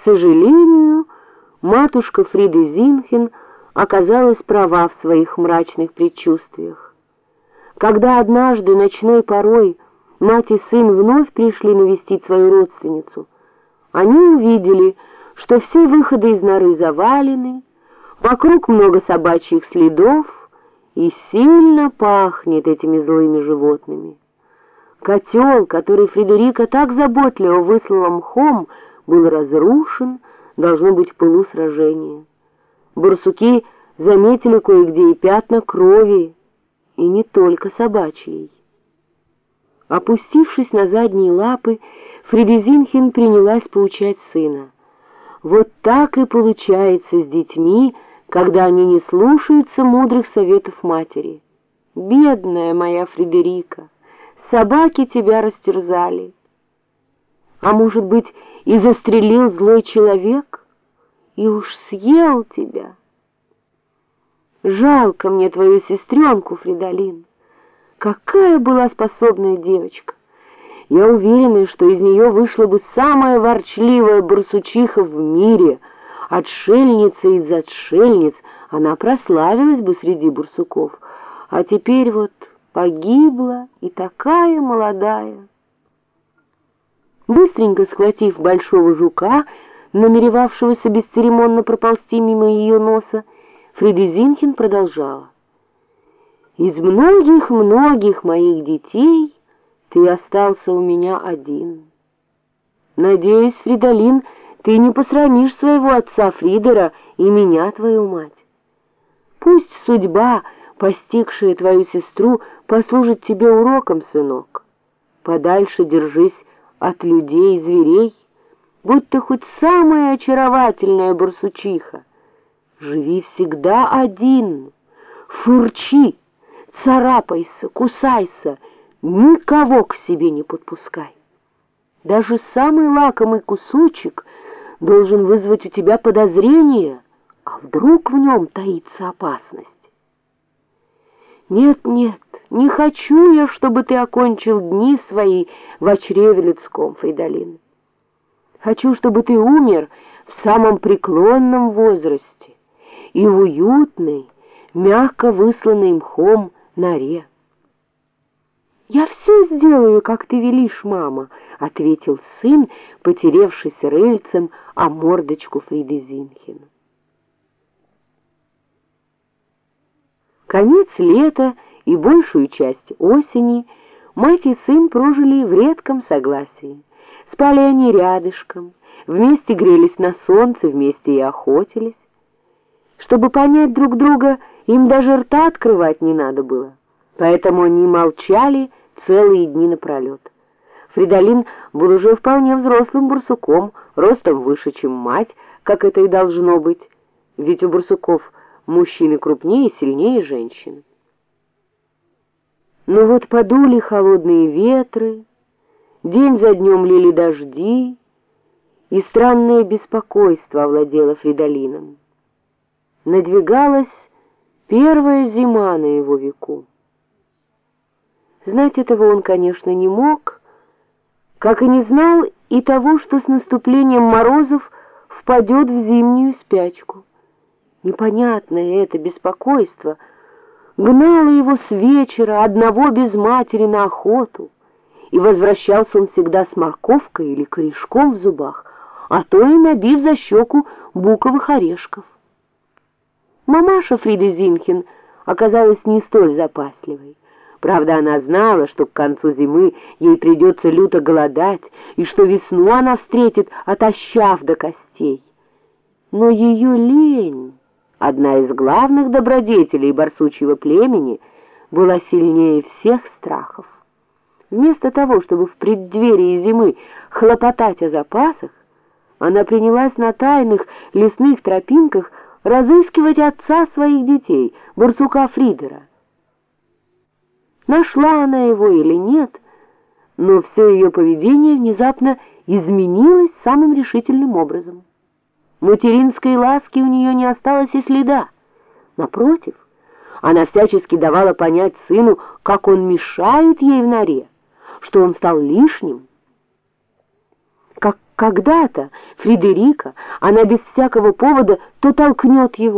К сожалению, матушка Фриды Зинхен оказалась права в своих мрачных предчувствиях. Когда однажды ночной порой мать и сын вновь пришли навестить свою родственницу, они увидели, что все выходы из норы завалены, вокруг много собачьих следов и сильно пахнет этими злыми животными. Котел, который Фредерика так заботливо выслала мхом, был разрушен, должно быть, в пылу сражения. Барсуки заметили кое-где и пятна крови, и не только собачьей. Опустившись на задние лапы, Фредезинхин принялась поучать сына. Вот так и получается с детьми, когда они не слушаются мудрых советов матери. Бедная моя Фредерика, собаки тебя растерзали. А может быть, и застрелил злой человек, и уж съел тебя. Жалко мне твою сестренку, Фридолин. Какая была способная девочка! Я уверена, что из нее вышла бы самая ворчливая барсучиха в мире. Отшельница из отшельниц, она прославилась бы среди барсуков. А теперь вот погибла и такая молодая. Быстренько схватив большого жука, намеревавшегося бесцеремонно проползти мимо ее носа, Фредезинкин продолжала. «Из многих-многих моих детей ты остался у меня один. Надеюсь, Фридолин, ты не посрамишь своего отца Фридера и меня, твою мать. Пусть судьба, постигшая твою сестру, послужит тебе уроком, сынок. Подальше держись от людей и зверей, будь ты хоть самая очаровательная барсучиха. Живи всегда один, фурчи, царапайся, кусайся, никого к себе не подпускай. Даже самый лакомый кусочек должен вызвать у тебя подозрение, а вдруг в нем таится опасность. Нет, нет, не хочу я, чтобы ты окончил дни свои в чреве людском, Фейдалин. Хочу, чтобы ты умер в самом преклонном возрасте и в уютной, мягко высланной мхом норе. «Я все сделаю, как ты велишь, мама», — ответил сын, потеревшись рыльцем о мордочку Фриды Зинхена. Конец лета и большую часть осени мать и сын прожили в редком согласии. Спали они рядышком, вместе грелись на солнце, вместе и охотились. Чтобы понять друг друга, им даже рта открывать не надо было. Поэтому они молчали целые дни напролет. Фридолин был уже вполне взрослым барсуком, ростом выше, чем мать, как это и должно быть, ведь у барсуков мужчины крупнее и сильнее женщин. Но вот подули холодные ветры, день за днем лили дожди, и странное беспокойство овладело Фридолином. Надвигалась первая зима на его веку. Знать этого он, конечно, не мог, как и не знал и того, что с наступлением морозов впадет в зимнюю спячку. Непонятное это беспокойство — гнала его с вечера одного без матери на охоту, и возвращался он всегда с морковкой или корешком в зубах, а то и набив за щеку буковых орешков. Мамаша Фриды Зинхин оказалась не столь запасливой. Правда, она знала, что к концу зимы ей придется люто голодать, и что весну она встретит, отощав до костей. Но ее лень одна из главных добродетелей барсучьего племени, была сильнее всех страхов. Вместо того, чтобы в преддверии зимы хлопотать о запасах, она принялась на тайных лесных тропинках разыскивать отца своих детей, барсука Фридера. Нашла она его или нет, но все ее поведение внезапно изменилось самым решительным образом. Материнской ласки у нее не осталось и следа. Напротив, она всячески давала понять сыну, как он мешает ей в норе, что он стал лишним. Как Когда-то Фредерика, она без всякого повода то толкнет его,